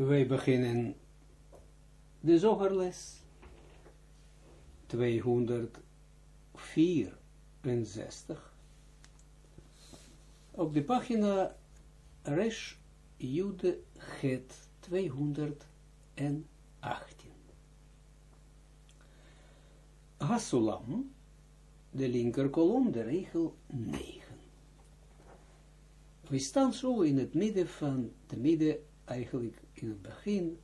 Wij beginnen de zogerles 264 op de pagina Resh Jude Het 218. Hasulam, de linker kolom, de regel 9. We staan zo in het midden van, de midden eigenlijk in het begin,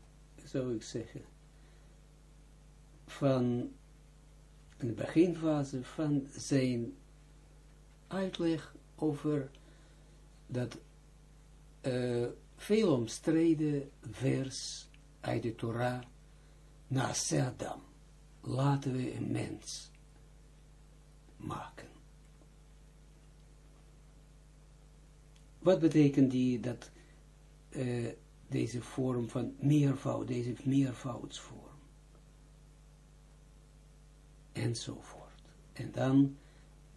zou ik zeggen, van de beginfase van zijn uitleg over dat uh, veel omstreden vers uit de Torah na Adam. Laten we een mens maken. Wat betekent die dat uh, deze vorm van meervoud, deze meervoudsvorm? Enzovoort. En dan,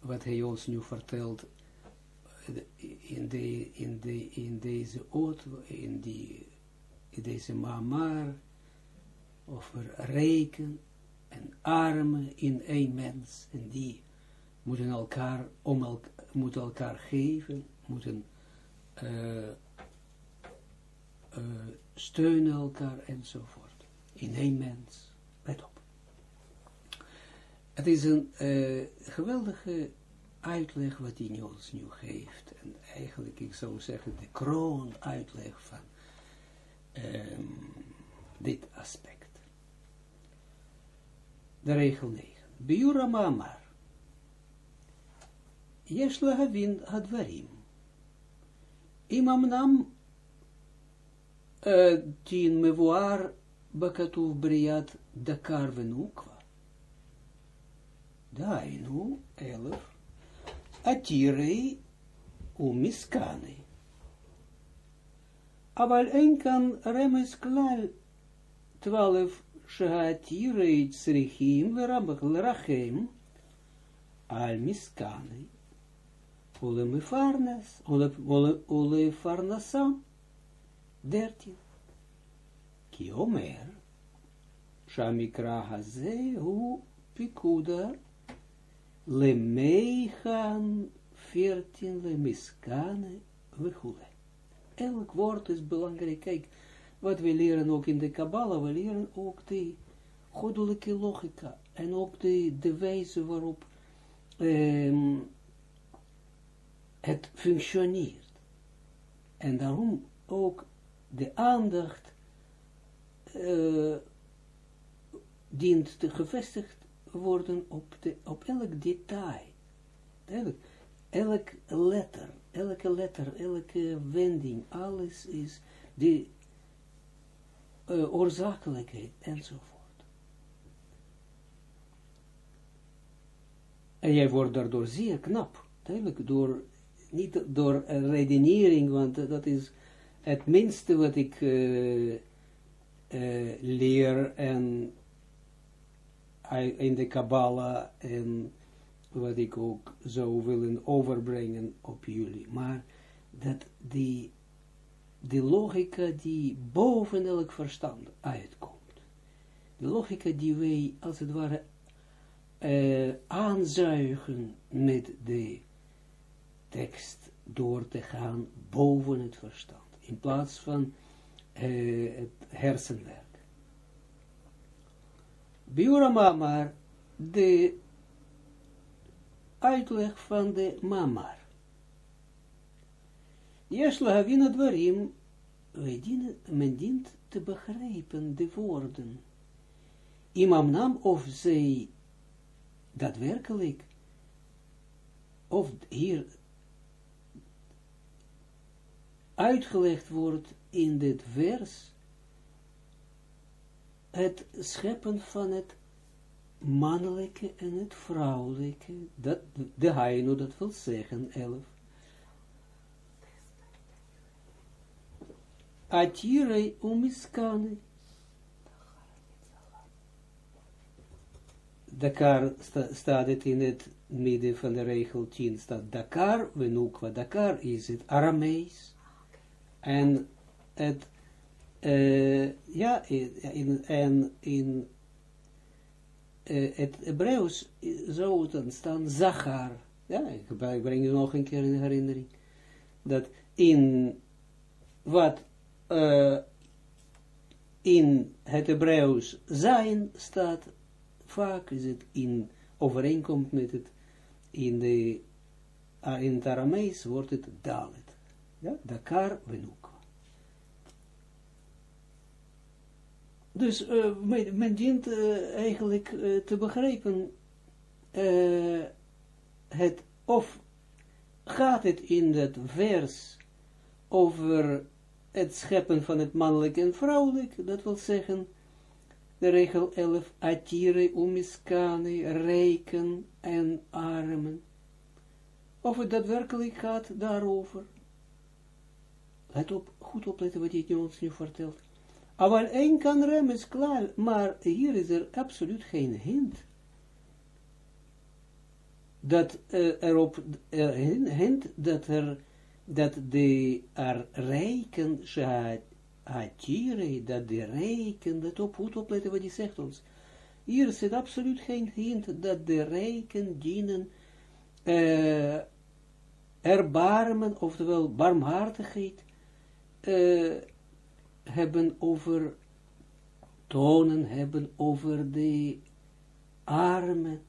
wat hij ons nu vertelt, in, de, in, de, in deze oot, in, in deze mamar, over reken en armen in één mens, en die moeten elkaar, om el, moeten elkaar geven, moeten uh, eh, steunen elkaar enzovoort. In één mens. Let op. Het is een uh, geweldige uitleg wat hij ons nu geeft. En eigenlijk, ik zou zeggen, de kroon uitleg van um, dit aspect. De regel 9. Biura ma'amar. Yesh Havin advarim. Imam nam Tien mevoar bakatuv briat dakar venukva. Dainu, elf. Atirei umiskane. Aval enkan remes klal twaalf shahatirei tsrichim verabakl al miskane. Ole mefarnes, ole, ole, ole farnasam. 13. כי אומר שהמקרא הזה pikuda, פיקודה למייחן 14 Miskane vehule. Elk woord is belangrijk. Kijk, wat we leren ook in de Kabbalah, we leren ook de goddelijke logica en ook de, de wijze waarop ehm, het functioneert. En daarom ook de aandacht uh, dient te gevestigd worden op, de, op elk detail. Elk, elk letter, elke letter, elke wending, alles is de uh, oorzakelijkheid enzovoort. En jij wordt daardoor zeer knap, duidelijk, door, niet door redenering, want dat is het minste wat ik uh, uh, leer en in de Kabbalah en wat ik ook zou willen overbrengen op jullie. Maar dat die, logica die boven elk verstand uitkomt. De logica die wij als het ware uh, aanzuigen met de tekst door te gaan boven het verstand. In plaats van uh, het hersenwerk. Biura Mamar, de uitleg van de Mamar. Jesla Havina Dwarim, men dient te begrijpen de woorden. Imam nam of zij daadwerkelijk, of hier uitgelegd wordt in dit vers, het scheppen van het mannelijke en het vrouwelijke, dat, de Haino, dat wil zeggen, elf. Atirei umiskane. Dakar sta, staat het in het midden van de regel 10, staat Dakar, Venukwa, Dakar is het Aramees. En het uh, ja, in, en in uh, het Hebreeuws zou het dan staan Zachar. Ja, ik breng je nog een keer in herinnering. Dat in wat uh, in het Hebreeuws zijn staat, vaak is het in overeenkomt met het, in, de, in het Aramees wordt het Dalet. Ja, Dakar Venuk. Dus uh, men, dient uh, eigenlijk uh, te begrijpen het, of gaat het in het vers over het scheppen van het mannelijk en vrouwelijk, dat wil zeggen, de regel 11, atire umiskane, rijken en armen. Of het daadwerkelijk gaat daarover. Let op, goed opletten wat hij ons nu vertelt. Maar één kan rem is klaar, maar hier is er absoluut geen hint. Dat uh, erop uh, hint dat er dat de er rijken, dat de rijken, dat op, goed opletten wat hij zegt ons. Hier zit absoluut geen hint dat de rijken dienen uh, erbarmen, oftewel barmhartigheid, uh, hebben over, tonen hebben over de armen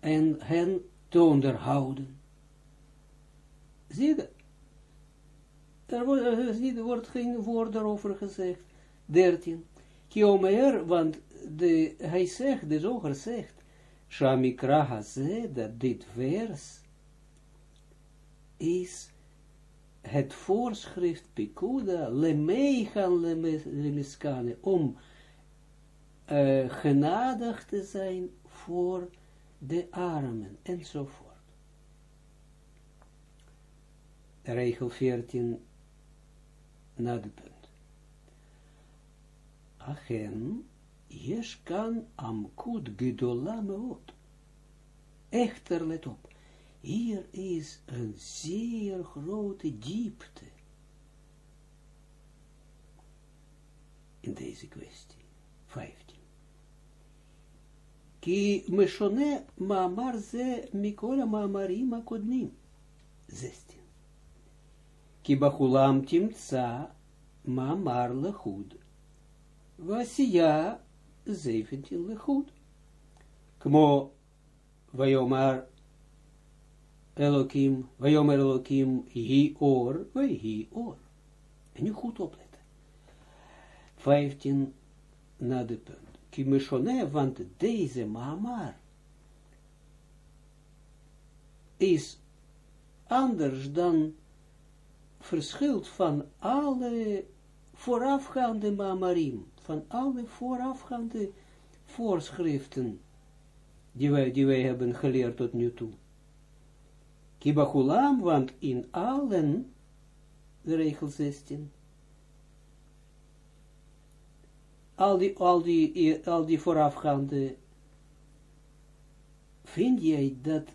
en hen te onderhouden. Zie je Er wordt, er wordt geen woord daarover gezegd. 13. Kiomer, want de, hij zegt, de zoger zegt, Shamikra dat dit vers is het voorschrift Pikuda, lemegan lemiskane, om uh, genadig te zijn voor de armen, enzovoort. Regel 14, na de punt. Achen, amkut gedola meot. Echter, let op, hier is een zeer grote diepte in deze kwestie. 15. Ki meshone maamar ze mikola maamarim akodnim. 16. Ki bachulam timtsa maamar lechud. Vasiya 17 lechud. Kmo vayomar Elohim, Vayomer Elohim, hi or, hi or. En nu goed opletten. 15 na de punt. Kimishone, want deze mamar is anders dan verschilt van alle voorafgaande mamarim, van alle voorafgaande voorschriften die wij, die wij hebben geleerd tot nu toe. Kibachulam, want in. Allen, de regel 16, al die, al die, al die voorafgaande, vind jij dat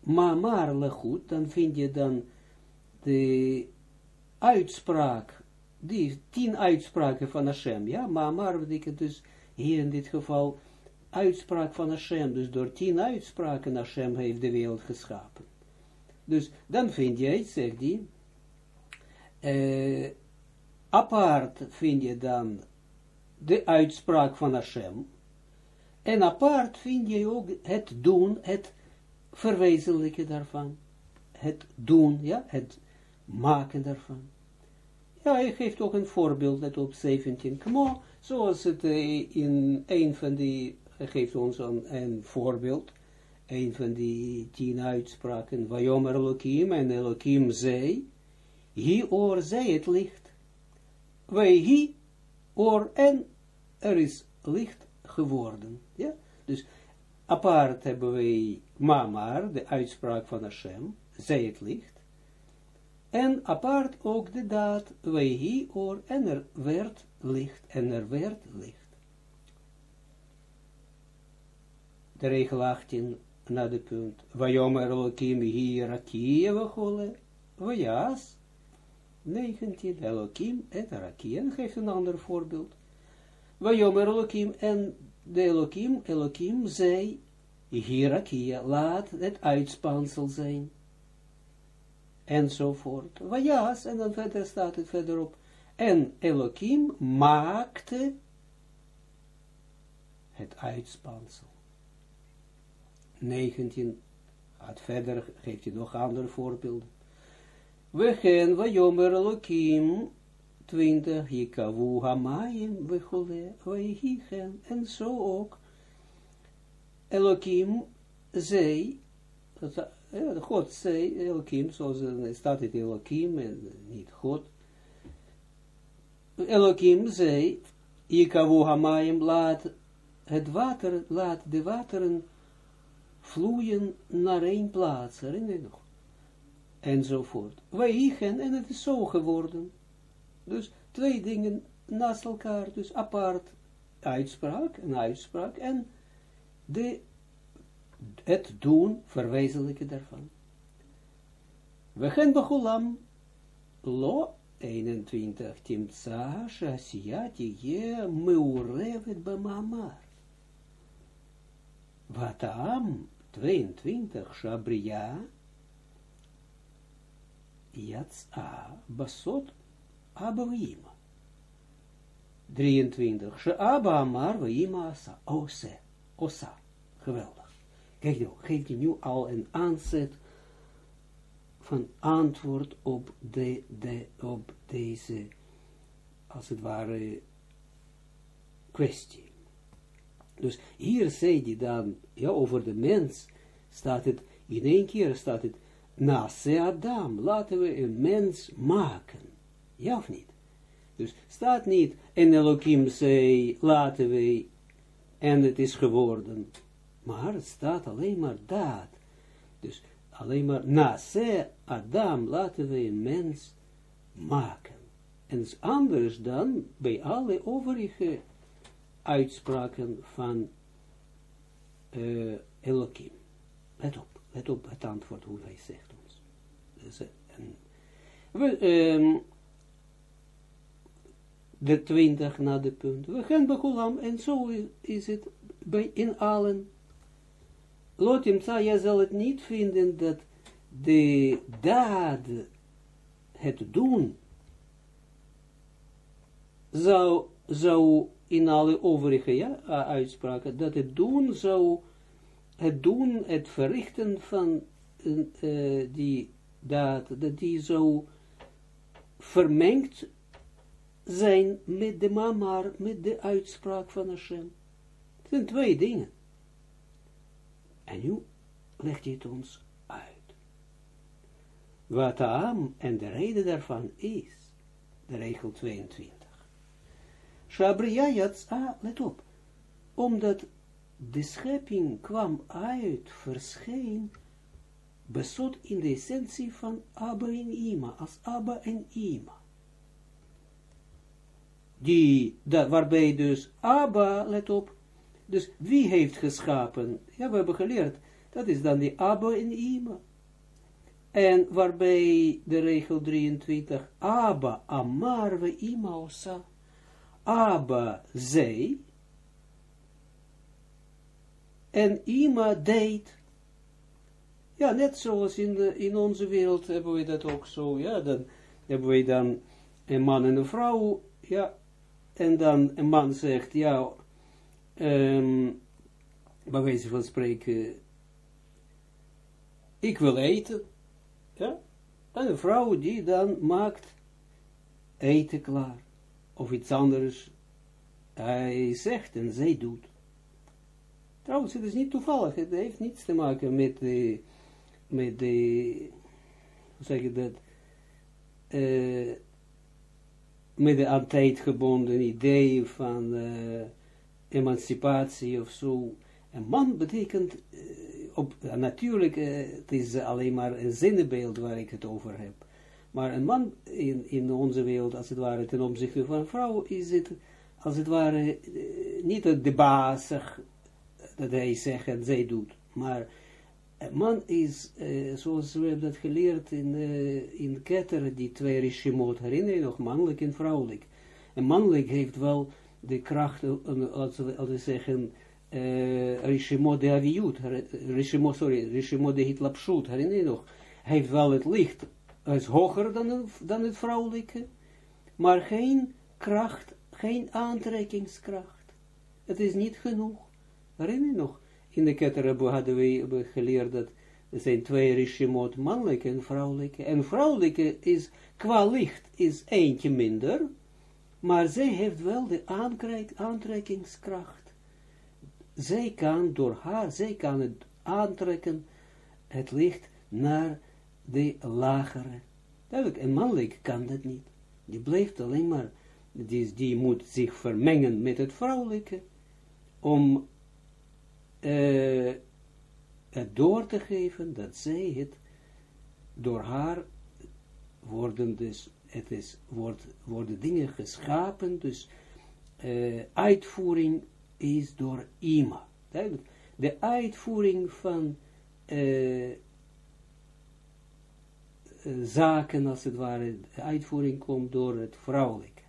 mamar goed, dan vind je dan de uitspraak, die tien uitspraken van Hashem, ja, mamar betekent dus hier in dit geval uitspraak van Hashem, dus door tien uitspraken Hashem heeft de wereld geschapen. Dus dan vind je, zegt hij, uh, apart vind je dan de uitspraak van Hashem, en apart vind je ook het doen, het verwezenlijken daarvan. Het doen, ja, het maken daarvan. Ja, hij geeft ook een voorbeeld, net op 17. Kmo, zoals het uh, in een van die hij geeft ons een, een voorbeeld, een van die tien uitspraken, Vajomer Elohim, en Elohim zei, hi oor zij het licht, wij hi oor en er is licht geworden. Ja, dus apart hebben wij mamar, de uitspraak van Hashem, zij het licht, en apart ook de daad, wij hi oor en er werd licht, en er werd licht. De regel 18 naar de punt. Vajomer Elohim hier rakie vachole, vajas, 19, Elohim et Arakia. En geeft een ander voorbeeld. Wajomer Elohim en de Elohim, Elohim zei, Hirakia, laat het uitspansel zijn. Enzovoort. Wajas, en dan verder staat het verderop. En Elohim maakte het uitspansel. 19, gaat verder, geeft hij nog andere voorbeelden. We gaan, we jomer Elohim, 20, Yikavu Hamayim, we chole, we en zo ook. Elohim zei, God zei, Elohim, zoals er staat het Elohim en niet God. Elohim zei, Yikavu Hamayim, laat het water, laat de wateren vloeien naar één plaats, herinner je nog? Enzovoort. Wij en het is zo geworden. Dus twee dingen naast elkaar, dus apart uitspraak, een uitspraak, en de, het doen, verwezenlijken daarvan. We gaan begolam, lo 21, timtsa, shasiyati, je meurevet bamamar. Vatam 22, Shabria, Yatsa, Basot, Abba Vima. 23, Sheaba Amar Asa, Ose, Osa. Geweldig. Kijk nou, geeft hij nu al een aanzet van antwoord op, de, de, op deze, als het ware, kwestie. Dus hier zei hij dan, ja, over de mens, staat het, in één keer staat het, Nase Adam, laten we een mens maken. Ja of niet? Dus staat niet, en Elohim zei, laten we, en het is geworden. Maar het staat alleen maar dat. Dus alleen maar, Nase Adam, laten we een mens maken. En is anders dan bij alle overige uitspraken van uh, Elohim. Let op, let op het antwoord hoe hij zegt ons. Dus, en, we, um, de twintig na de punt. We gaan bij en zo is het bij in allen. Lotim je zal het niet vinden dat de daad, het doen, zou, zou in alle overige ja, uitspraken, dat het doen zou, het doen, het verrichten van uh, die daad, dat die zo vermengd zijn met de mamar, met de uitspraak van Hashem. Het zijn twee dingen. En nu legt hij het ons uit. Wat aan en de reden daarvan is, de regel 22. Shabriya Yatsa, let op, omdat de schepping kwam uit, verscheen, besot in de essentie van Abba en Ima, als Abba en Ima. Die, dat, waarbij dus Abba, let op, dus wie heeft geschapen? Ja, we hebben geleerd, dat is dan die Abba en Ima. En waarbij de regel 23, Abba, Amar, we Ima, Osa. Abba zei, en Ima deed. Ja, net zoals in, de, in onze wereld hebben we dat ook zo, ja, dan hebben we dan een man en een vrouw, ja, en dan een man zegt, ja, um, bij wijze van spreken, ik wil eten, ja, en een vrouw die dan maakt eten klaar of iets anders hij zegt en zij doet. Trouwens, het is niet toevallig, het heeft niets te maken met de, met de, hoe zeg je dat, uh, met de aan tijd gebonden idee van uh, emancipatie of zo. Een man betekent, uh, op, natuurlijk, het is alleen maar een zinnebeeld waar ik het over heb. Maar een man in, in onze wereld, als het ware, ten opzichte van een vrouw, is het, als het ware, eh, niet de baas dat hij zegt en zij doet, maar een man is, uh, zoals we hebben dat geleerd in, uh, in Keter, die twee rishimot, herinner nog, mannelijk en vrouwelijk. En mannelijk heeft wel de kracht, laten we zeggen, uh, rishimot de aviut, rishimot, sorry, rishimot de hitlapshut, herinner je nog, heeft wel het licht, is hoger dan, dan het vrouwelijke, maar geen kracht, geen aantrekkingskracht. Het is niet genoeg. Herinner je nog? In de Keter hadden we geleerd dat er zijn twee rishimot, mannelijke en vrouwelijke. En vrouwelijke is, qua licht, is eentje minder, maar zij heeft wel de aantrekkingskracht. Zij kan door haar, zij kan het aantrekken, het licht naar de lagere. Duidelijk, een mannelijk kan dat niet. Die blijft alleen maar, die, die moet zich vermengen met het vrouwelijke, om uh, het door te geven dat zij het, door haar worden dus, het is, worden dingen geschapen, dus uh, uitvoering is door ima. De uitvoering van uh, zaken, als het ware, uitvoering komt door het vrouwelijke.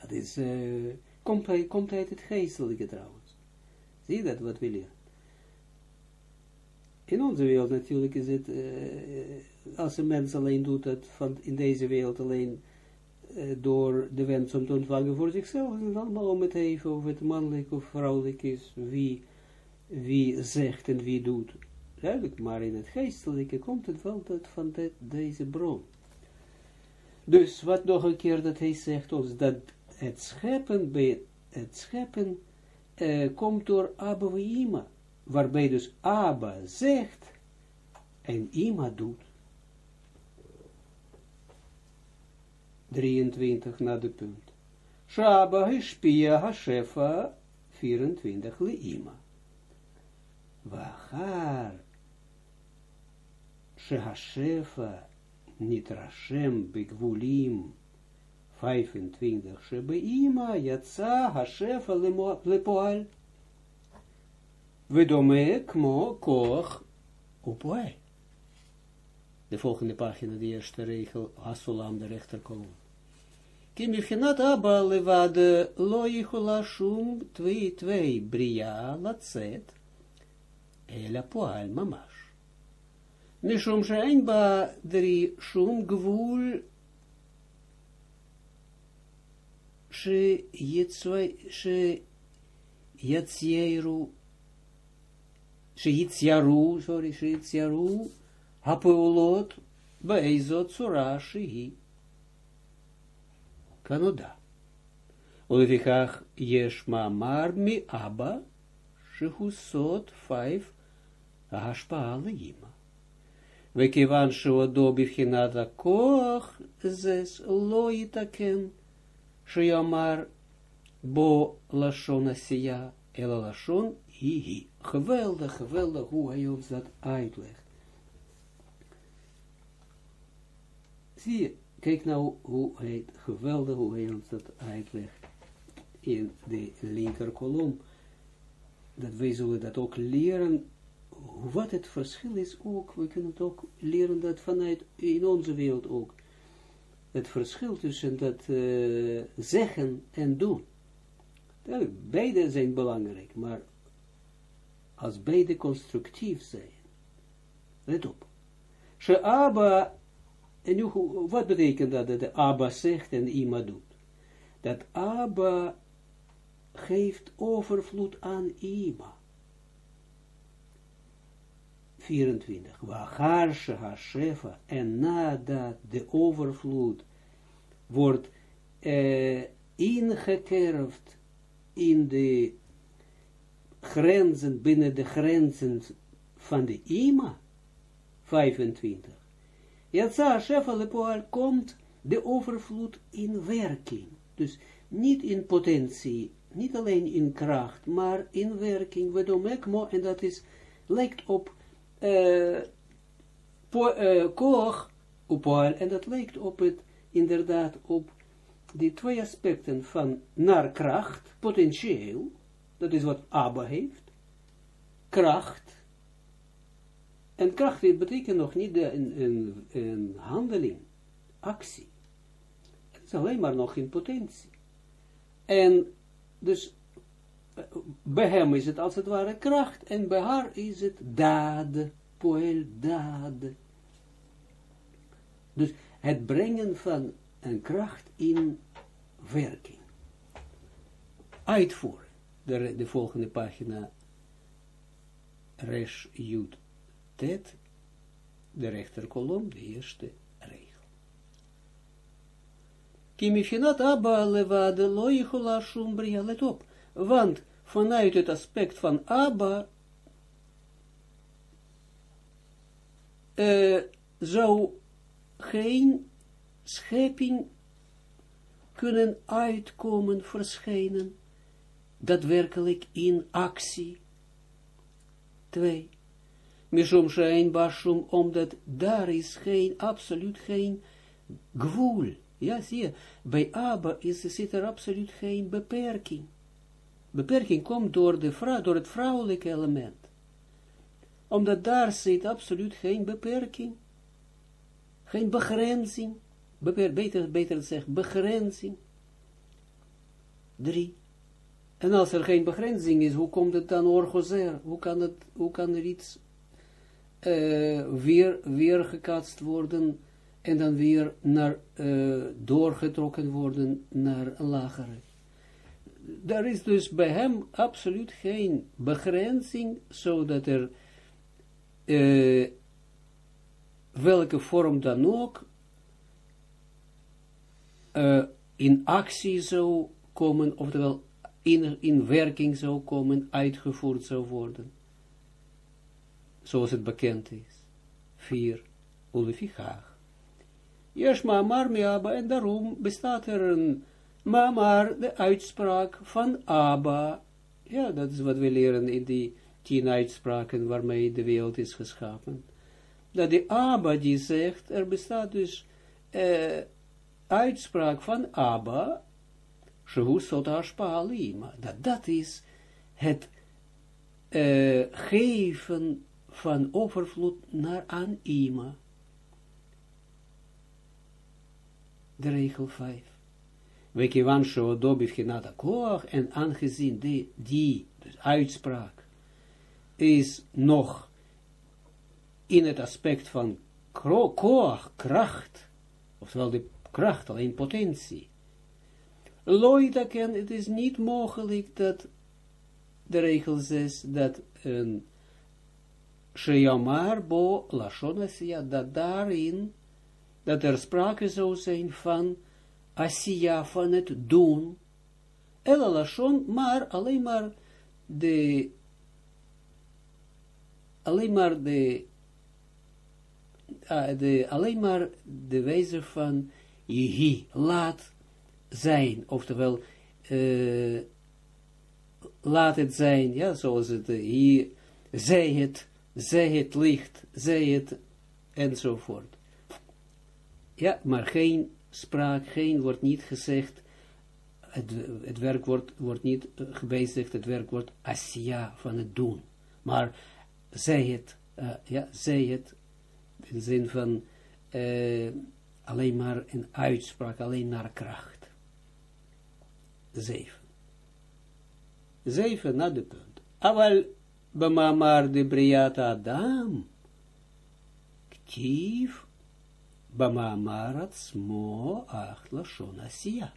Dat is, uh, komt, komt uit het geestelijke trouwens. Zie dat wat we leren? In onze wereld natuurlijk is het, uh, als een mens alleen doet dat van in deze wereld alleen door de wens om te ontvangen voor zichzelf, en allemaal om het even of het mannelijk of vrouwelijk is, wie, wie zegt en wie doet. Duidelijk, maar in het geestelijke komt het wel dat van de, deze bron. Dus wat nog een keer dat hij zegt ons, dat het scheppen bij het scheppen uh, komt door Abba Ima, waarbij dus Abba zegt en Ima doet. 23 na de punt. Shaba hispia hashefa 24 le Ima. Wachar shehashefa nitrashem bigvulim 25, Shebeima Yatsa Hashefa Lepoal. Vedome Kmo Koch Upoel. De volgende pagina, de eerste regel, Hasulam, de rechterkolom. Kimichinat Abba levade lo yichula shum 2-2 bria latzet ela poal mamash Mishum shein ba dri shum gvul שיציירו, שיציירו, sorry, שיציירו הפעולות באיזו צורה שהיא. כנודע. ולפיכך יש מאמר מאבא שהוא סוד פייב ההשפעה לאמא. וכיוון שעודו בבחינת הכוח, זה לא יתקן Shiamar bo lashon asiya, ela lashon hihi. Geweldig, geweldig hoe hij ons dat uitlegt. Zie je, kijk nou hoe hij, geweldig hoe hij ons dat uitlegt in de linker kolom. Dat wij zullen dat ook leren, wat het verschil is ook, we kunnen het ook leren dat vanuit in onze wereld ook het verschil tussen dat uh, zeggen en doen. Beide zijn belangrijk, maar als beide constructief zijn. Let op. She Abba, en nu, wat betekent dat, dat de Abba zegt en Ima doet? Dat Abba geeft overvloed aan Ima. 24. Wachar Shefa, en nadat de overvloed wordt uh, ingekerfd in de grenzen, binnen de grenzen van de ima, 25. Yatsa Shefa Lepoal komt de overvloed in werking. Dus niet in potentie, niet alleen in kracht, maar in werking. Wedomekmo, en dat is, lijkt op uh, uh, koog, en dat lijkt op het inderdaad op die twee aspecten van naar kracht, potentieel, dat is wat Abba heeft, kracht, En kracht betekent nog niet een, een, een handeling, actie. Het is alleen maar nog in potentie. En dus bij hem is het als het ware kracht en bij haar is het daad, poël daad. Dus het brengen van een kracht in werking. Uitvoeren. De, de volgende pagina. Resh Jud Tet. De rechterkolom, de eerste regel. Kimifinat Abba levade lo yichola shum let op. Want vanuit het aspect van Abba uh, zou geen schepping kunnen uitkomen, verschijnen, daadwerkelijk in actie. Twee. Mishum shein bashum, omdat daar is geen, absoluut geen gevoel. Ja, zie je, bij Abba is, zit er absoluut geen beperking. Beperking komt door, de door het vrouwelijke element. Omdat daar zit absoluut geen beperking. Geen begrenzing. Beter, beter zeg, begrenzing. Drie. En als er geen begrenzing is, hoe komt het dan orgozer? Hoe kan, het, hoe kan er iets uh, weer, weer gekatst worden en dan weer naar, uh, doorgetrokken worden naar een lagere? Daar is dus bij hem absoluut geen begrenzing, zodat er uh, welke vorm dan ook uh, in actie zou komen, oftewel in, in werking zou komen, uitgevoerd zou worden. Zoals het bekend is. Vier, Ulefichach. Yeshma Marmiaba, en daarom bestaat er een maar, de uitspraak van Abba, ja, dat is wat we leren in die tien uitspraken waarmee de wereld is geschapen. Dat de Abba die zegt, er bestaat dus uh, uitspraak van Abba, Shehu dat dat is het uh, geven van overvloed naar aan Ima. De regel 5. Wekiwan Shodo Bivchinata Koach, en aangezien die, die dus uitspraak, is nog in het aspect van koach, kracht, oftewel de kracht, alleen potentie. Loida ken, het is niet mogelijk dat de regel 6, dat een Sheyamar bo Lashonasia, dat daarin, dat er sprake zou zijn van Asia van het doen, Elalashon, maar alleen maar de, alleen maar de, de alleen maar de wijze van Jehi, laat zijn, oftewel, uh, laat het zijn, ja, zoals het uh, hier, zij het, zij het licht, zij het, enzovoort. Ja, maar geen spraak, geen, wordt niet gezegd, het, het werk wordt, wordt niet gebezigd, het werk wordt asia van het doen. Maar zij het, uh, ja, zij het, in de zin van uh, alleen maar een uitspraak, alleen naar kracht. Zeven. Zeven naar de punt. Aval bamamar de briata Adam. Ktief Bamamarat smo acht lashon asiya.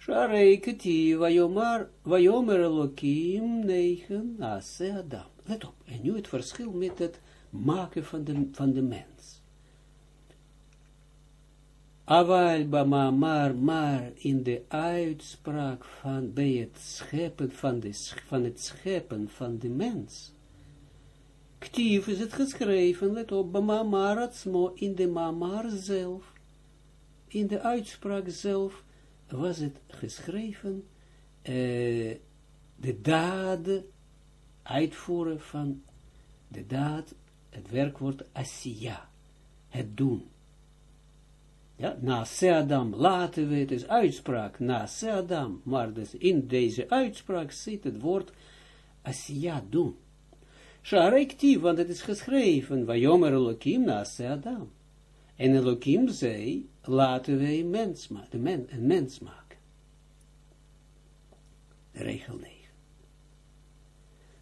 Sharei keti vayomar, vayomer elokim negen ase adam. Let op, en nu het verschil met het maken van de, van de mens. Aval bamamar, maar in de uitspraak van, bij het scheppen van, de, van het scheppen van de mens, Ktief is het geschreven, let op, Bamamaratsmo, in de mamar zelf, in de uitspraak zelf, was het geschreven, uh, de daad, uitvoeren van de daad, het werkwoord asiya, het doen. Ja, na Seadam laten we het is uitspraak, na Seadam, maar dus in deze uitspraak zit het woord asiya doen. Sharekti, want het is geschreven, Vajomer Elohim naast Adam. En Elohim zei, laten wij mens maken, men, een mens maken. Regel 9.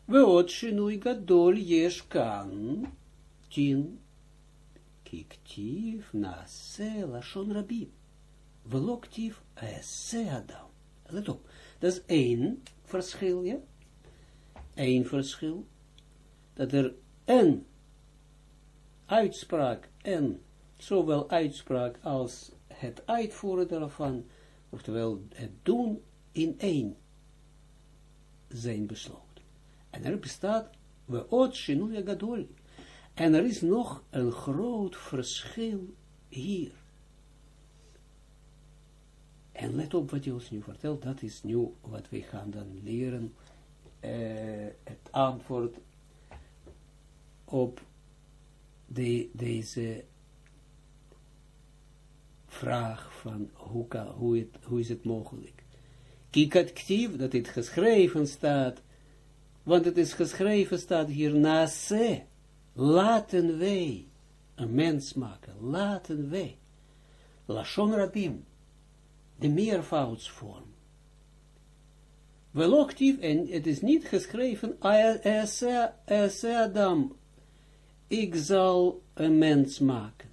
Weot shinui gadol yesh kan, tin, kiktiv naase lashon rabim. Veloktiv esse Adam. Let op, dat is één verschil, ja? Eén verschil. Dat er een uitspraak en zowel uitspraak als het uitvoeren daarvan, oftewel het doen in één zijn besloten. En er bestaat, we oot shinuya gadol. En er is nog een groot verschil hier. En let op wat je ons nu vertelt, dat is nu wat we gaan dan leren, uh, het antwoord op de, deze vraag van hoe, kan, hoe, het, hoe is het mogelijk. Kikat ktief, dat dit geschreven staat, want het is geschreven staat hier na se, laten wij een mens maken, laten wij. Lashon rabim, de meervoudsvorm. Weloktief, en het is niet geschreven, Ese Adam, ik zal een mens maken.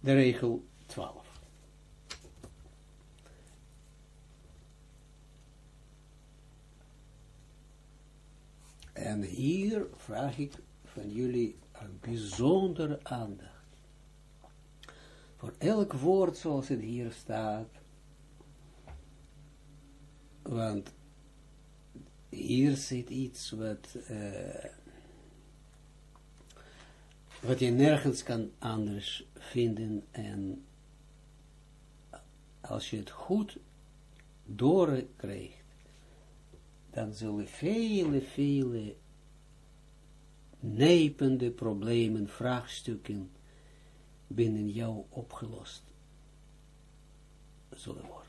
De regel 12. En hier vraag ik van jullie een bijzondere aandacht. Voor elk woord zoals het hier staat. Want hier zit iets wat, uh, wat je nergens kan anders vinden en als je het goed doorkrijgt, dan zullen vele, vele nepende problemen, vraagstukken binnen jou opgelost zullen worden.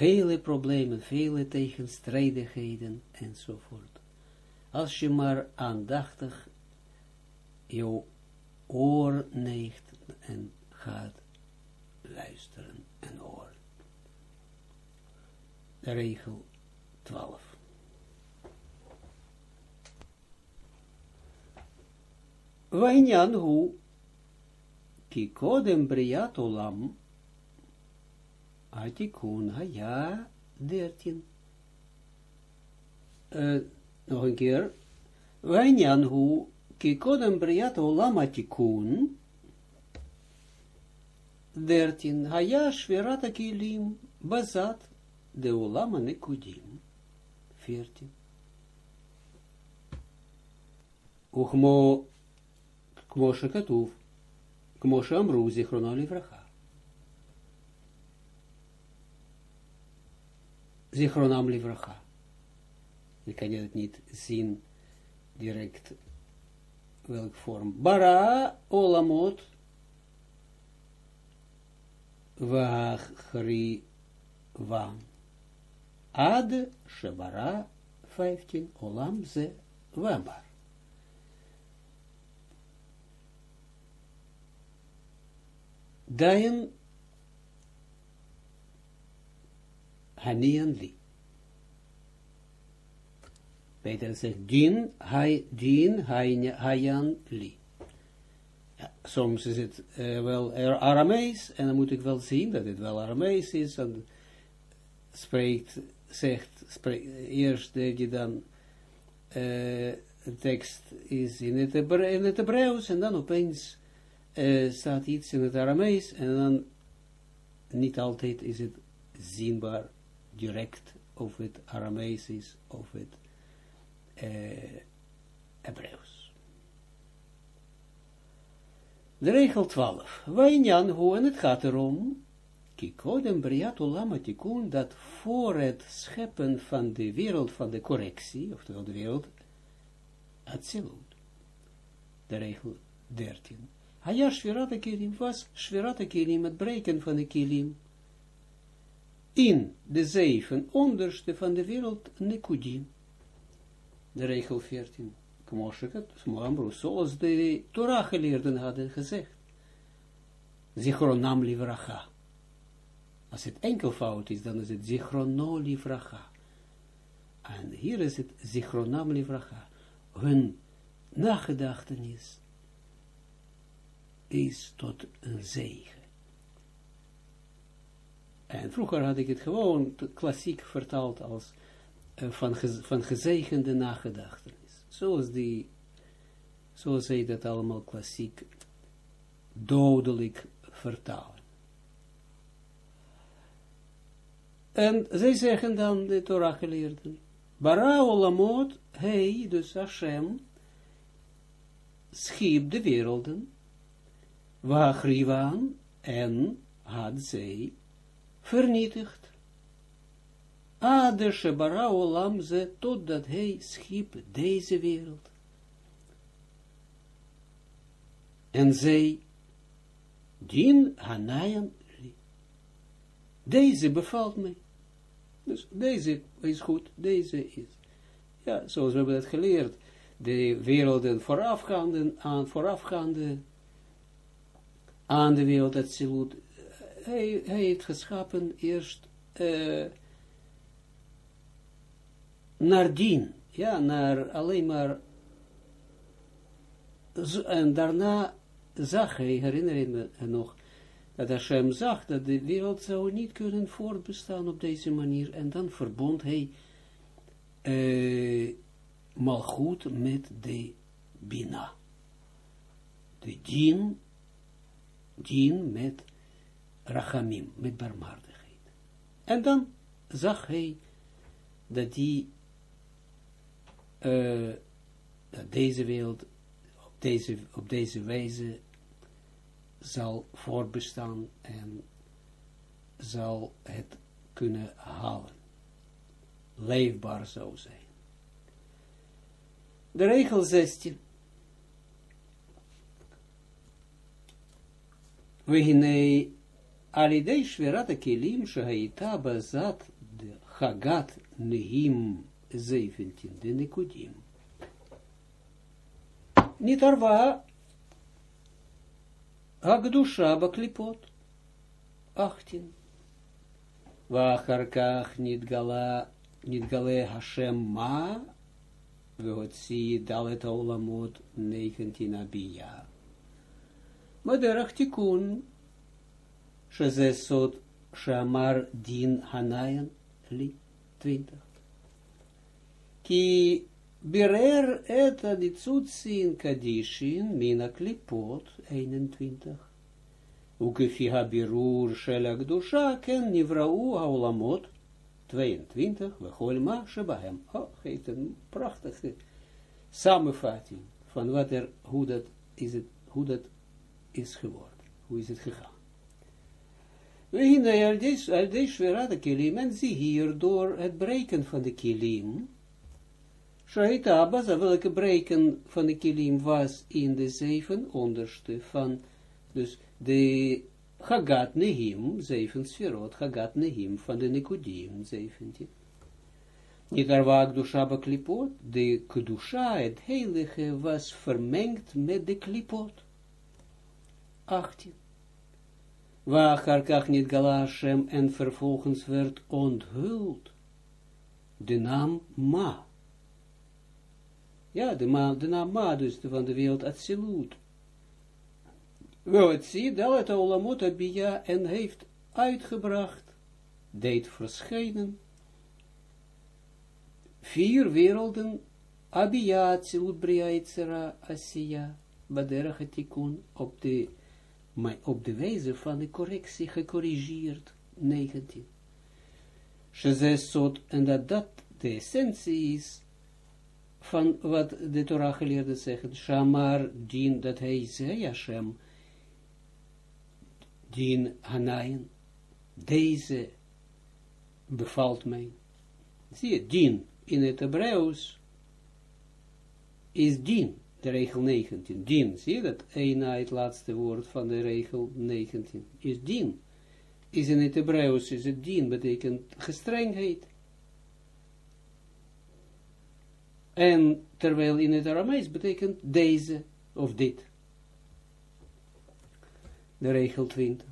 Vele problemen, vele tegenstrijdigheden enzovoort. Als je maar aandachtig jouw oor neigt en gaat luisteren en oor. Regel 12. Wainyan hu, ki kodem briat atikun haya dertien. Uh, nog een keer. Wainyan hu, ki kodem briat olam atikun, dertien. Haya shverata kilim, bazat, de olam anekudim. Veertien. Uchmo כמו שכתוב, כמו שאמרו זיכרונו לברכה. Zichronam livracha. Ik kan het niet zien direct welk vorm. Bara olamot vachri van. Ad shebara 15 olam ze wambar. Dayan Hanian li. Peter zegt, din, hai, din, hayan li. Ja, soms is het uh, wel Aramees, en dan moet ik wel zien dat het wel Aramees is, en spreekt, zegt, spreekt, eerst denk je dan, uh, tekst is in het, in het Hebreeuws, en dan opeens uh, staat iets in het Aramees en dan niet altijd is het zienbaar direct of het Aramees of het uh, Hebreeuws. De regel 12. Wijnjan, hoe en het gaat erom, kikodem briat ulama tikkun, dat voor het scheppen van de wereld van de correctie, oftewel de wereld, Atsilut. De regel 13 Haya shvirata kilim was shvirata kilim, het breken van de kilim. In de zeven onderste van de wereld Nekudim. De regel 14. Zoals de Torah geleerden hadden gezegd. Zichronam livracha. Als het enkelvoud is, dan is het zichrono livracha. En hier is het zichronam livracha. Hun nagedachtenis is tot een zegen. En vroeger had ik het gewoon klassiek vertaald als uh, van, van gezegende nagedachtenis. Zoals die, zoals zij dat allemaal klassiek dodelijk vertalen. En zij zeggen dan, de Torah geleerden, Bara olamot, hij, dus Hashem, schiep de werelden, Wachrivan, en had zij vernietigd. Ade Shebara Olam ze, totdat hij schiep deze wereld. En zij, Din Hanayan, deze bevalt mij. Dus deze is goed, deze is. Ja, zoals we hebben het geleerd. De werelden voorafgaande aan, voorafgaande aan de wereld, zilut. Hij, hij heeft geschapen eerst uh, naar dien, ja, naar alleen maar, en daarna zag hij, herinner je me nog, dat Hashem zag dat de wereld zou niet kunnen voortbestaan op deze manier, en dan verbond hij uh, malgoed met de Bina. De dien, dien met rachamim, met barmhartigheid. En dan zag hij dat die, uh, dat deze wereld op deze, op deze wijze zal voortbestaan en zal het kunnen halen. Leefbaar zou zijn. De regel 16. We alidei shverat kelim shehaita bazat de chagat nehim 17 de nekudim. Niet arva Agdusha baklipot. 18. Wacharkach niet gala, niet gale Hashem ma, veotsi dalet olamot 19 abia. Maderach tikun, שזה סוד שאמר דין הניין לי, 20. כי בירר את הניצוצין קדישין מן הקליפות, 21. וכפי הבירור של הקדושה, כן נבראו העולמות, 22, וכל מה שבהם. Oh, geeft een prachtige samenvatting van wat er, hoe dat is, het, hoe dat is geworden. Hoe is het gegaan. Hinderen al deze schwerade kilim, en zie hier door het breken van de kilim, Shaita Abbaza, welke breken van de kilim was in de zeven onderste van, dus de Hagat Nehim, zeven sferot, Hagat Nehim van de Nikudim, zeventien. Niet arwaak dusha klipot, de kedusha, het heilige, was vermengd met de klipot. 18. Waar kach niet gala en vervolgens werd onthuld de naam Ma. Ja, de, ma, de naam Ma, dus van de wereld Atsilut. het zie, Dalet Olamot Abia en heeft uitgebracht, deed verschijnen, vier werelden, Abia, Atsilut, Bria, Asiya, Baderach, op de maar op de wijze van de correctie gecorrigeerd, 19. Shezesot, en dat dat de essentie is van wat de Torah geleerden zeggen, Shamar, dien, dat hij zei, Hashem, dien Hanayin, deze bevalt mij. Zie je, dien in het Hebreeuws is dien de regel 19, din, zie je dat? Een na het laatste woord van de regel 19 is din. is in het Hebreeuws, is het dien, betekent gestrengheid. En terwijl in het Aramees betekent deze of dit. De regel 20.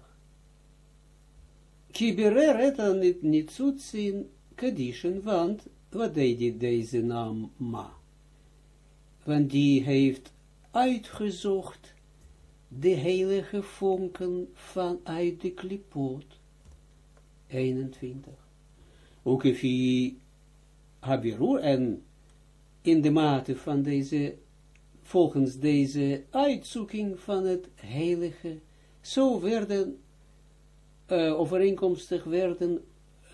Kiberer het dan niet, niet zoet zien kadishen, want wat deed deze naam ma? Want die heeft uitgezocht de heilige vonken van uit de klipoot. 21. Ook if Habirur en in de mate van deze, volgens deze uitzoeking van het heilige, zo werden uh, overeenkomstig werden uh,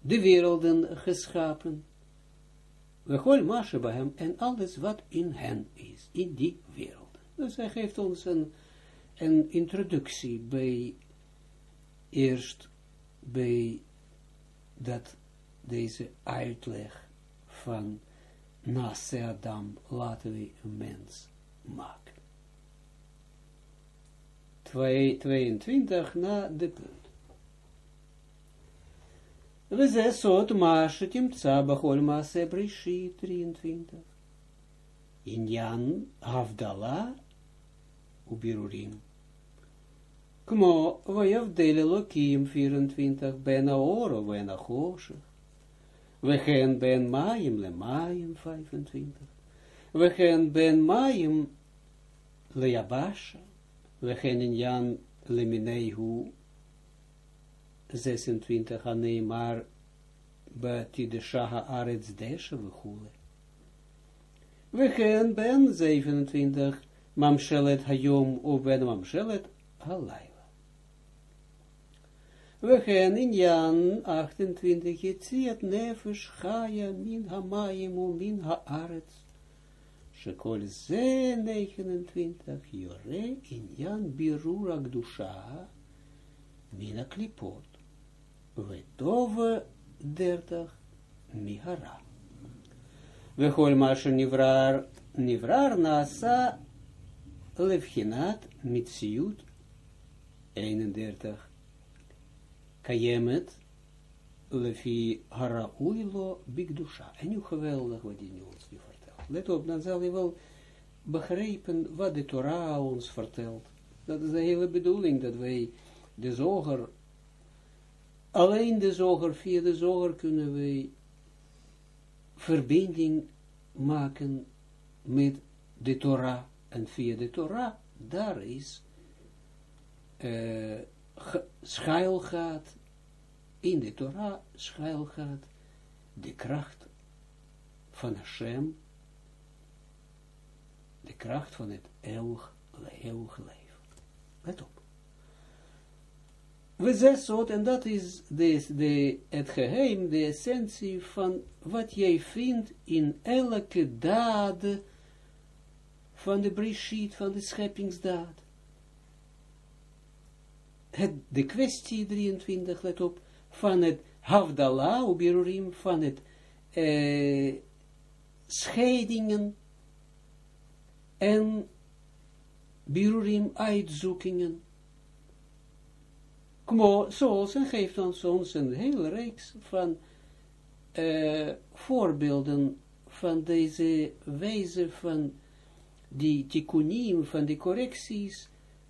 de werelden geschapen. We gooien masje bij hem en alles wat in hen is, in die wereld. Dus hij geeft ons een, een introductie bij, eerst bij dat, deze uitleg van Nase Adam, laten we een mens maken. 22 na de. We ze sot maasje timtsa bachol maase brishi 23. Injan Havdala ubirurim. Kmo, vayavdele lokim 24, ben aoro, ben achoshe. We gaan ben maim le maim 25. We gaan ben maim le yabasha. We gaan in jan le mineihu 26 ane maar bati de shaha arets deshe we gaan ben 27 mamshelet hayom ben mamshelet halayla. Gaan in Jan 28, Yitziat nefesh chaya min hamayim min haaretz. Shekol ze 29, Yore in Jan birur agdusha min aklipot. We tove 30, mihara. We hol mashe nivrar, nivrar nasa Levchinat Mitsiut 31 Kayemet Lefi Harauilo Bigdusha. En nu geweldig wat die ons nu vertelt. Let op, dan zal je wel begrijpen wat de Torah ons vertelt. Dat is de hele bedoeling, dat wij de zoger, alleen de zoger, via de zoger kunnen wij verbinding maken met de Torah en via de Torah, daar is uh, schuilgaat, in de Torah schuilgaat de kracht van Hashem, de kracht van het eeuwig leven. Let op. We zeggen en dat is de, de, het geheim, de essentie van wat jij vindt in elke daad van de brishit, van de scheppingsdaad. Het, de kwestie 23, let op, van het Havdalah, Ubirurim, van het eh, scheidingen en Birurim uitzoekingen. Zoals, en geeft ons, ons een hele reeks van uh, voorbeelden van deze wijze van die tikkunim, van die correcties,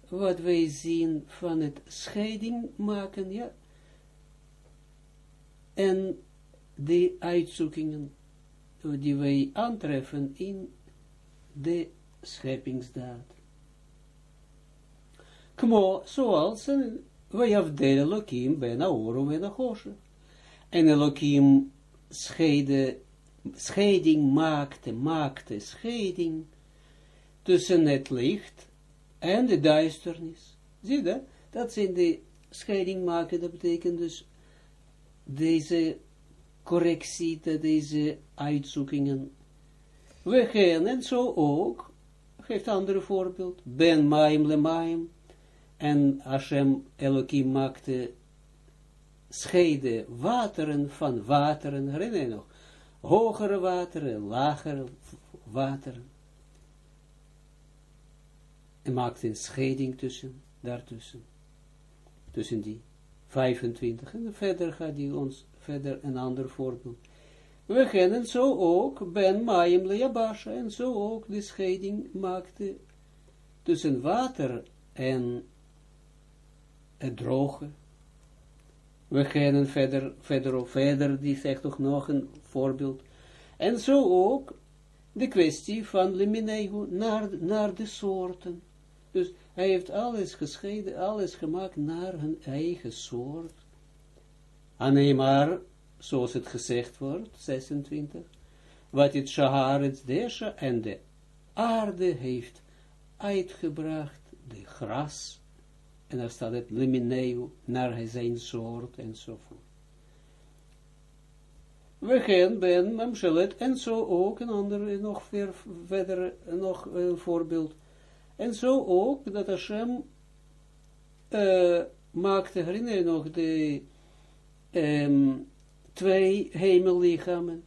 wat wij zien van het scheiding maken, ja, en de uitzoekingen die wij aantreffen in de scheppingsdaad. Kmo, zoals wij afdelen Elohim ben Aoru en Achoshe. En Elohim scheide, scheiding maakte, maakte scheiding tussen het licht en de duisternis. Zie je dat? zijn de scheiding maken, dat betekent dus deze correctie, deze uitzoekingen. We gaan en zo ook, geeft andere voorbeeld, ben maim le maim, en Hashem Elohim maakte scheiden wateren van wateren, herinner je nog, hogere wateren, lagere wateren en maakt een scheiding tussen, daartussen. tussen die 25 en verder gaat hij ons verder een ander voorbeeld. We kennen zo ook Ben Mayim Leabasha en zo ook de scheiding maakte tussen water en het droge. We kennen verder, verder verder, die zegt toch nog een voorbeeld. En zo ook de kwestie van Liminegu naar, naar de soorten. Dus hij heeft alles gescheiden, alles gemaakt naar hun eigen soort. Alleen maar, zoals het gezegd wordt, 26, wat het Shaharetz desha en de aarde heeft uitgebracht, de gras, en daar staat het limineu, naar zijn soort, enzovoort. We gaan ben Mamshelet, en zo ook een ander, nog verder, nog een voorbeeld, en zo ook dat Hashem uh, maakte, herinner je nog, de um, twee hemellichamen.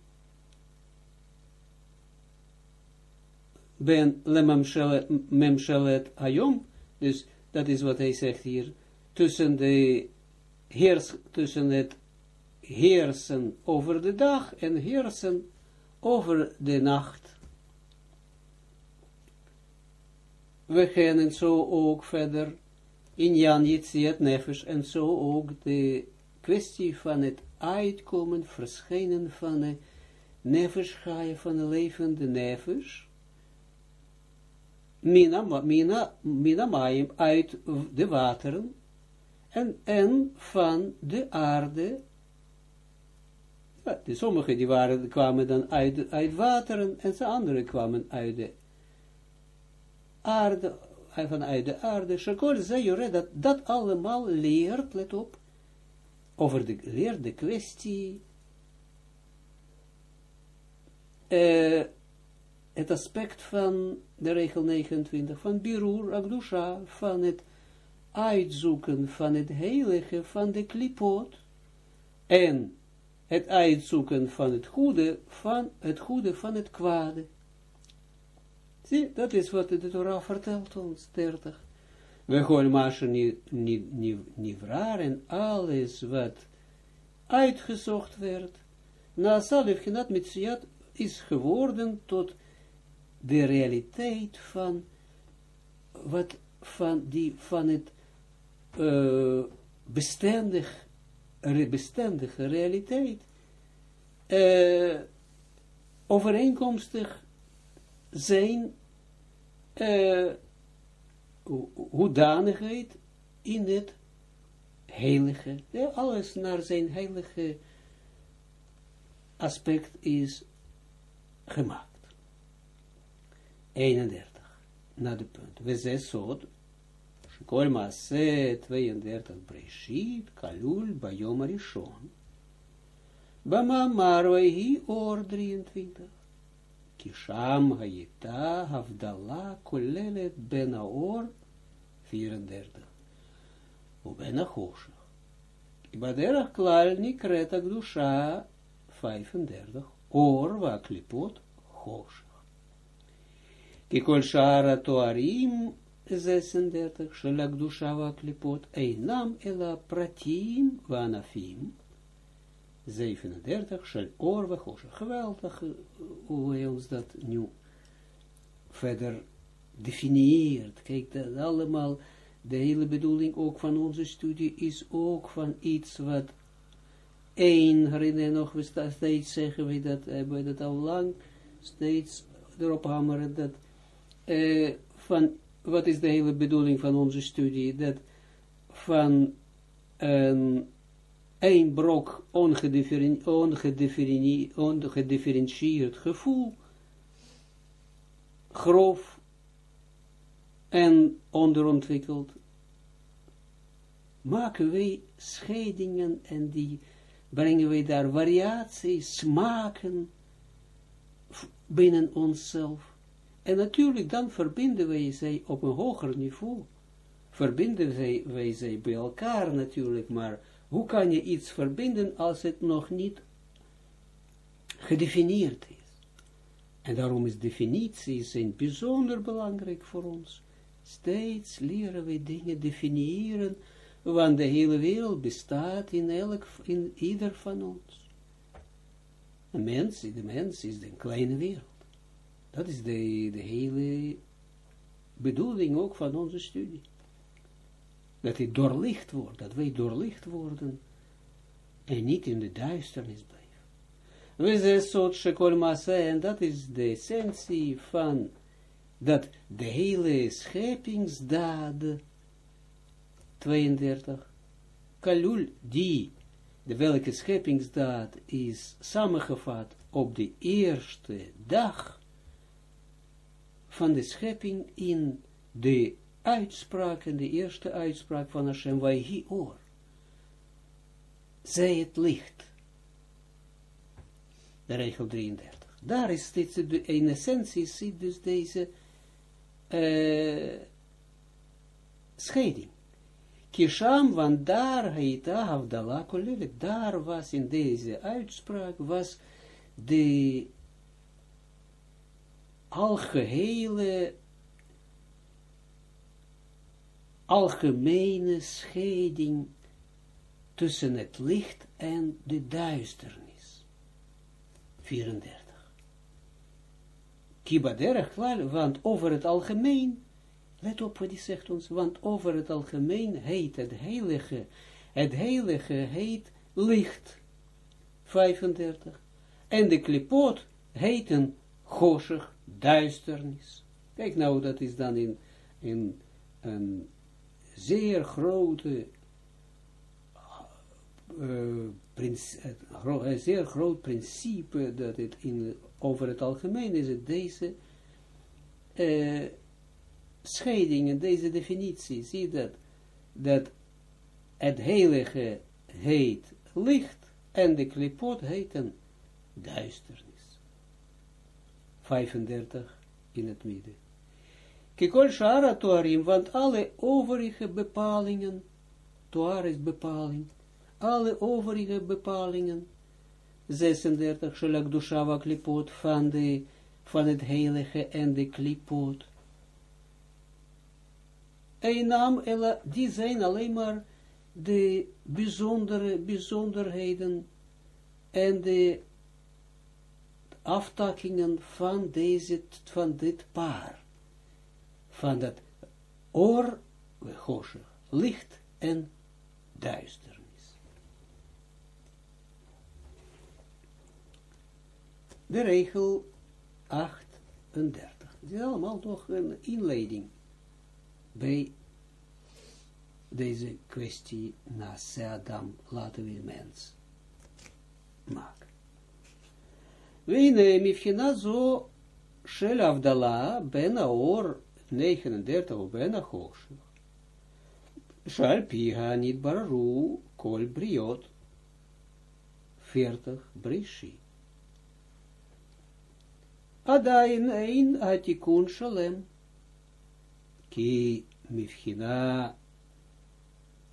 Ben lememshelet ayom, dus dat is wat hij zegt hier, tussen, de heers, tussen het heersen over de dag en heersen over de nacht. we gaan zo ook verder in Jan Yitziat Nefesh en zo ook de kwestie van het uitkomen, verschijnen van de Nefesh van de levende Nefesh, mina, mina, mina maim uit de wateren en, en van de aarde. Ja, de sommige die waren, kwamen dan uit, uit wateren en de andere kwamen uit de aarde, vanuit de aarde, Shekol zei dat dat allemaal leert, let op, over de, leert de kwestie, uh, het aspect van de regel 29, van Birur Agdusha, van het uitzoeken van het heilige, van de klipot, en het uitzoeken van het goede, van het goede van het kwade. Zie, dat is wat de Torah vertelt ons, 30. We gooien maar niet raar en alles wat uitgezocht werd, na Salif Genat Mitziyat is geworden tot de realiteit van wat van die van het uh, bestendig, bestendige realiteit uh, overeenkomstig zijn uh, hoedanigheid in het heilige. Alles naar zijn heilige aspect is gemaakt. 31. Na de punt. We zijn sod. Shkol Maase 32 Breshit Kalul Bayom Arishon. Bama Marwei Or 23. Kisham Hayita Havdala Kolelet Ben Aor 34. Ben Achoshach. Ibaderach Klal Nikreta Gdusha 35. Or va klipot Choshach. Kikol Shara Toarim 36. Shelak Gdusha va klipot Einam Ela Pratim Vanafim 37, shel orwe gosje. Geweldig hoe hij ons dat nu verder definieert. Kijk, dat allemaal, de hele bedoeling ook van onze studie is ook van iets wat één, herinner nog, we steeds zeggen we dat, hebben we dat al lang, steeds erop hameren, dat uh, van, wat is de hele bedoeling van onze studie, dat van een brok ongedifferentieerd gevoel, grof en onderontwikkeld, maken wij scheidingen en die brengen wij daar variaties, smaken binnen onszelf. En natuurlijk dan verbinden wij zij op een hoger niveau. Verbinden wij, wij zij bij elkaar natuurlijk, maar hoe kan je iets verbinden als het nog niet gedefinieerd is? En daarom is definitie zijn bijzonder belangrijk voor ons. Steeds leren we dingen definiëren Want de hele wereld bestaat in elk, in ieder van ons. Een mens, de mens is een kleine wereld. Dat is de, de hele bedoeling ook van onze studie. Dat hij doorlicht wordt, dat wij doorlicht worden en niet in de duisternis blijven. We zijn soort shekolmase en dat is de essentie van dat de hele scheppingsdaad 32 kalul die de welke scheppingsdaad is samengevat op de eerste dag van de schepping in de uitspraak, in de eerste uitspraak van Hashem, hi oor. Zij het licht. De regel 33. Daar is dit, in essentie zit dus deze uh, scheiding. Kisham, want daar heet Havdala kolelet, daar was in deze uitspraak, was de algehele, algemene scheiding tussen het licht en de duisternis. 34. Kibaderach, want over het algemeen, let op wat hij zegt ons, want over het algemeen heet het heilige, het heilige heet licht. 35. En de klipot heeten goshig, duisternis. Kijk nou, dat is dan in, in een zeer grote, uh, een zeer groot principe, dat het in, over het algemeen is het deze uh, scheidingen, deze definitie, zie dat, dat het heilige heet licht en de klipot heet een duisternis. 35 in het midden. Kikol shara toarim, want alle overige bepalingen, toar is bepaling, alle overige bepalingen, 36, shalak dushava klipot, van, de, van het heilige en de klipot. Eenam, die zijn alleen maar de bijzondere bijzonderheden en de aftakkingen van, deze, dit paar. Van dat oor, goosje, licht en duisternis. De regel 38. Het is allemaal nog een inleiding bij deze kwestie na Adam laten we mens maken. Wine mifchina zo shel avdala ben aor 39 ben achoshech. Shal piha niet bararu kol briot 40 brishi. Adain ein atikun shalem. Ki mifchina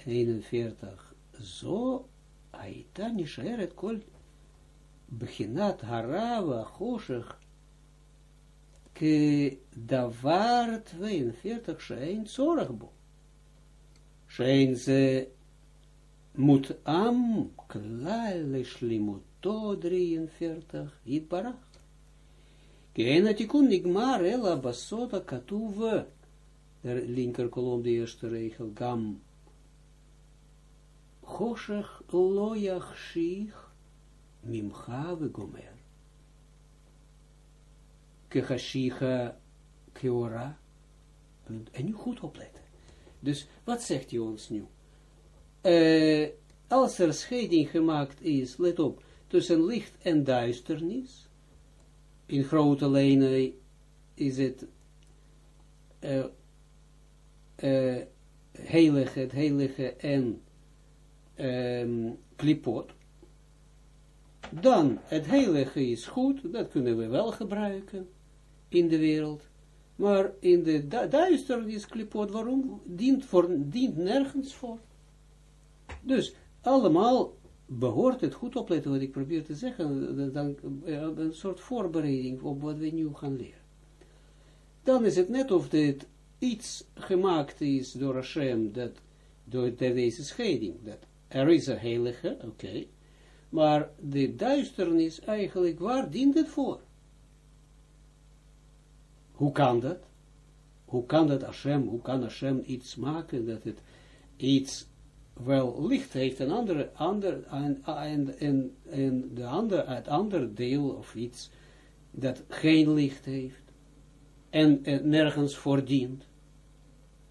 41 zo aita nisheret kol Beginat harava choshech ke davar 42 shein zorg bo. Shein ze moet am klal shlimuto 43 itbarach. Keena tikun nigmar ela basota katuva. De linker kolom, de eerste regel, gam. Choshech loyach shich mimcha gomer. Kechashicha keora. En nu goed opletten. Dus wat zegt hij ons nu? Uh, als er scheiding gemaakt is, let op, tussen licht en duisternis, in grote lijnen is het uh, uh, heilige, het heilige en um, klipot, dan het heilige is goed, dat kunnen we wel gebruiken in de wereld. Maar in de du duisternis klipot, waarom? Dient, voor, dient nergens voor. Dus allemaal behoort het goed opletten wat ik probeer te zeggen, dan, een soort voorbereiding op wat we nu gaan leren. Dan is het net of dit iets gemaakt is door Hashem, dat door deze scheiding. Dat er is een heilige, oké, maar de duisternis eigenlijk, waar dient het voor? Hoe kan dat? Hoe kan dat Hashem, hoe kan Hashem iets maken dat het iets wel licht heeft, een andere, ander, en, en, en, en de ander, het andere deel of iets dat geen licht heeft en, en nergens voordient,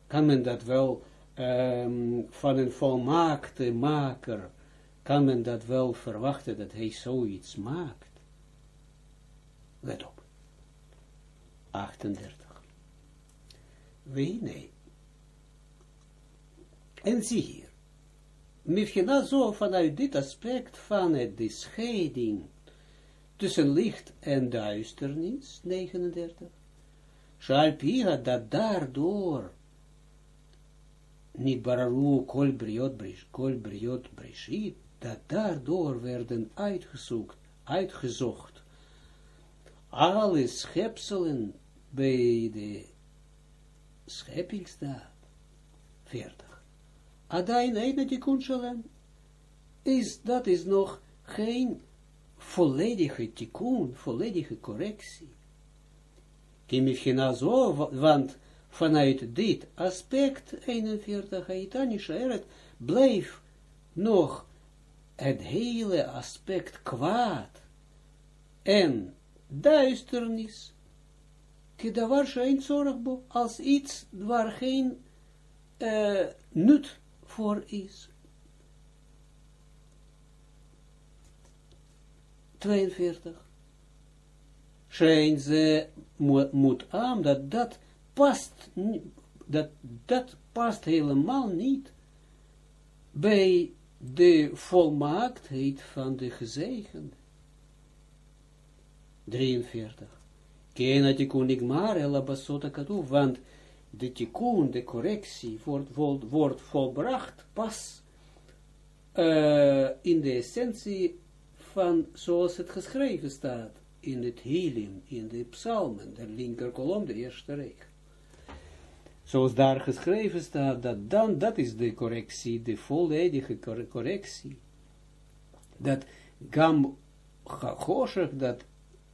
kan men dat wel um, van een volmaakte maker, kan men dat wel verwachten dat hij zoiets maakt. Let op. 38. Wie? Nee. En zie hier. Mifgena zo vanuit dit aspect van het de scheiding tussen licht en duisternis, 39. Shalpia dat daardoor niet bararu kol briot dat daardoor werden uitgezocht, uitgezocht alle schepselen bij de scheppingsdaad. 40. Adain eine tikkun shalem. Is, dat is nog geen volledige tikkun, volledige correctie. Kimifchina zo, want vanuit dit aspect, 41, Haitanische Eret, bleef nog het hele aspect kwaad en duisternis, kedavar shein zorgbo, als iets waar geen uh, nut voor is. 42. Schein ze moet aan dat dat past, dat, dat past helemaal niet bij de volmaaktheid van de gezegende. 43. Kena tikkun igmar ela basota want de tikkun, de correctie, wordt, wordt, volbracht pas uh, in de essentie van zoals het geschreven staat in het helim, in de psalmen, de linker kolom, de eerste regel. Zoals daar geschreven staat, dat dan, dat is de correctie, de volledige correctie. Dat gam Goshech, dat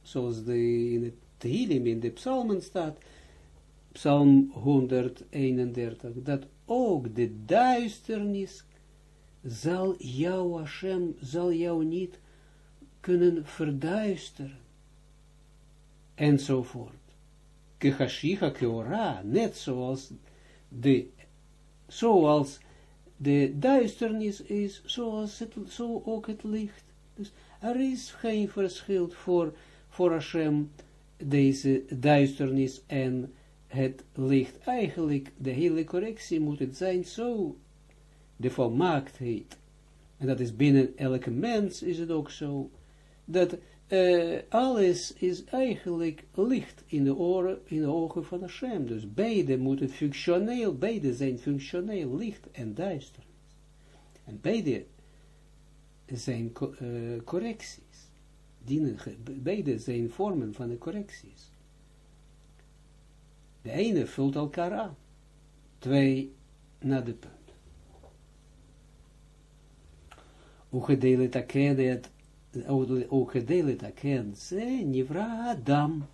zoals in het Tehillim, in de psalmen staat, psalm 131, dat ook de duisternis zal jou, Hashem, zal jou niet kunnen verduisteren. Enzovoort. Kehashicha keora, net zoals de, zoals de duisternis is, zoals het, zo ook het licht. Dus er is geen verschil voor voor Hashem deze duisternis en het licht. Eigenlijk, de hele correctie moet het zijn zo, de volmaaktheid. En dat is binnen elke mens is het ook zo, dat uh, alles is eigenlijk licht in de oren, in de ogen van Hashem. Dus beide moeten functioneel, beide zijn functioneel, licht en duisternis. En beide zijn uh, correctie dienen, beide zijn vormen van de correcties. De ene vult elkaar aan. Twee naar de punt. Ugedelet akedet, ugedelet aked, ze nivra adam.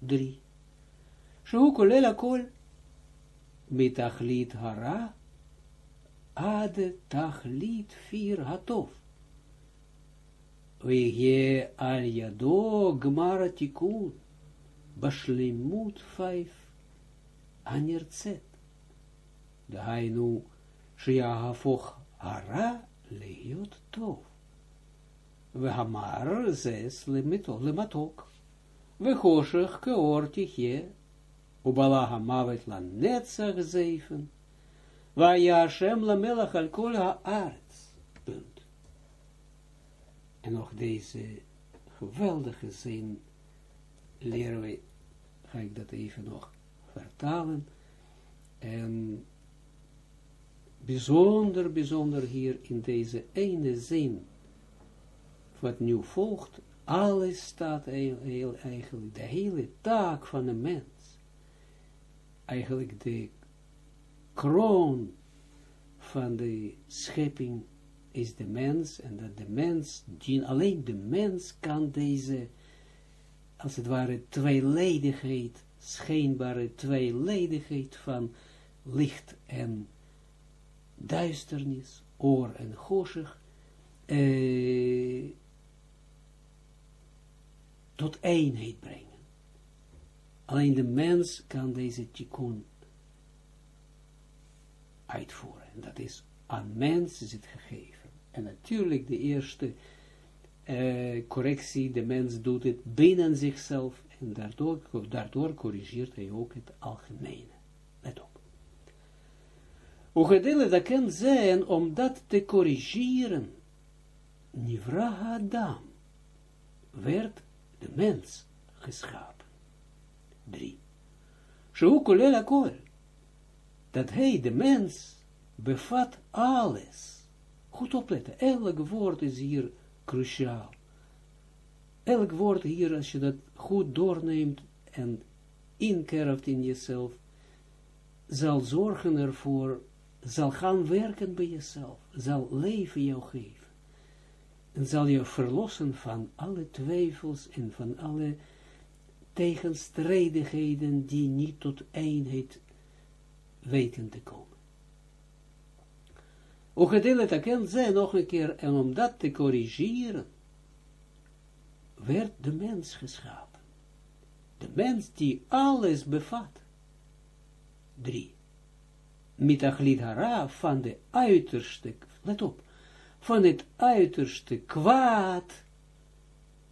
Drie. Shehu kolel akol, mitachlit hara, ad tachlit vier hatov. Wege al yado gmara tikun, bashlimut vijf, anirtzet. De hainu, shiahafoch hara lehiot tov. We hamar zes lematok. We choshech keor tichje, ubala hamavet la netzach zeven. Wa Hashem la melach al kol haaretz. Punt. En nog deze geweldige zin leren we, ga ik dat even nog vertalen. En bijzonder, bijzonder hier in deze ene zin, wat nu volgt, alles staat eigenlijk, de hele taak van een mens, eigenlijk de kroon van de schepping is de mens, en dat de mens, alleen de mens kan deze, als het ware, tweeledigheid, schijnbare tweeledigheid van licht en duisternis, oor en goshig, eh, tot eenheid brengen. Alleen de mens kan deze tikkun uitvoeren. En dat is aan mens is het gegeven. En natuurlijk de eerste uh, correctie, de mens doet het binnen zichzelf en daardoor, daardoor corrigeert hij ook het algemene. Let op. Ugedele dat kan zijn om dat te corrigeren. Nivra Adam werd de mens geschapen. 3. Shehu kolel. Dat hij, de mens, bevat alles. Goed opletten, elk woord is hier cruciaal. Elk woord hier, als je dat goed doorneemt en inkerft in jezelf, zal zorgen ervoor, zal gaan werken bij jezelf, zal leven jou geven. En zal je verlossen van alle twijfels en van alle tegenstrijdigheden die niet tot eenheid weten te komen. Ook kan zijn nog een keer, en om dat te corrigeren, werd de mens geschapen. De mens die alles bevat. Drie. Mitachlit hara van de uiterste, let op, van het uiterste kwaad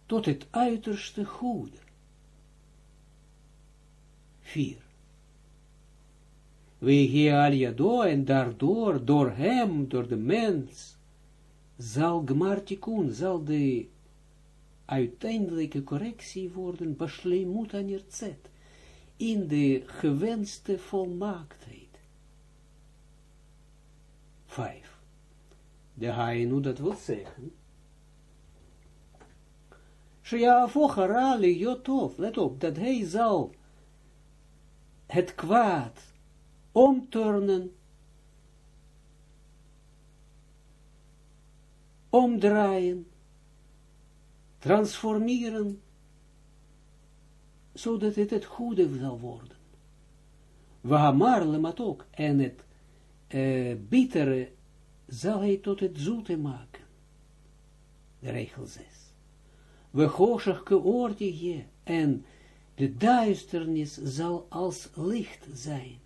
tot het uiterste goede. 4. We al en daardoor, door hem, door de mens, zal gmartikun, zal de uiteindelijke correctie worden, basleimut anirtzet, in de gewenste volmaaktheid. 5. De hainu, dat wil zeggen, jotov, let op, dat hij zal het kwaad omturnen, omdraaien, transformeren, zodat het het goede zal worden. Wahamar ook, en het uh, bittere zal hij tot het zoete maken. Regel 6. We goshach je en de duisternis zal als licht zijn.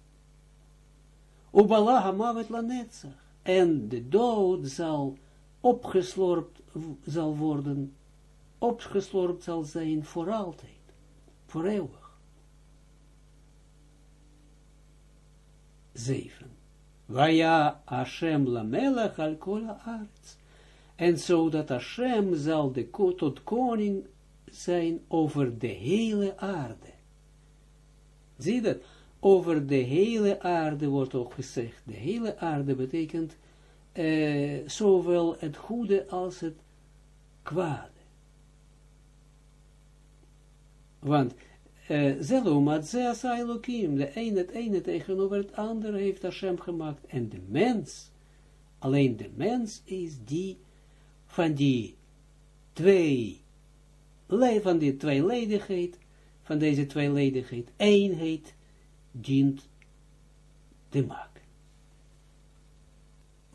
Ubala hamavet lanetzach. En de dood zal opgeslorpt zal worden, opgeslorpt zal zijn voor altijd, voor eeuwig. 7. Vaya Hashem lamelech al kol arts. En zodat Hashem zal de tot koning zijn over de hele aarde. Zie dat? Over de hele aarde wordt ook gezegd. De hele aarde betekent uh, zowel het goede als het kwade. Want Zelomat uh, Elohim, de ene het ene tegenover het andere heeft Hashem gemaakt. En de mens, alleen de mens is die van die twee van die tweeledigheid, van deze tweeledigheid, eenheid, dient te maken.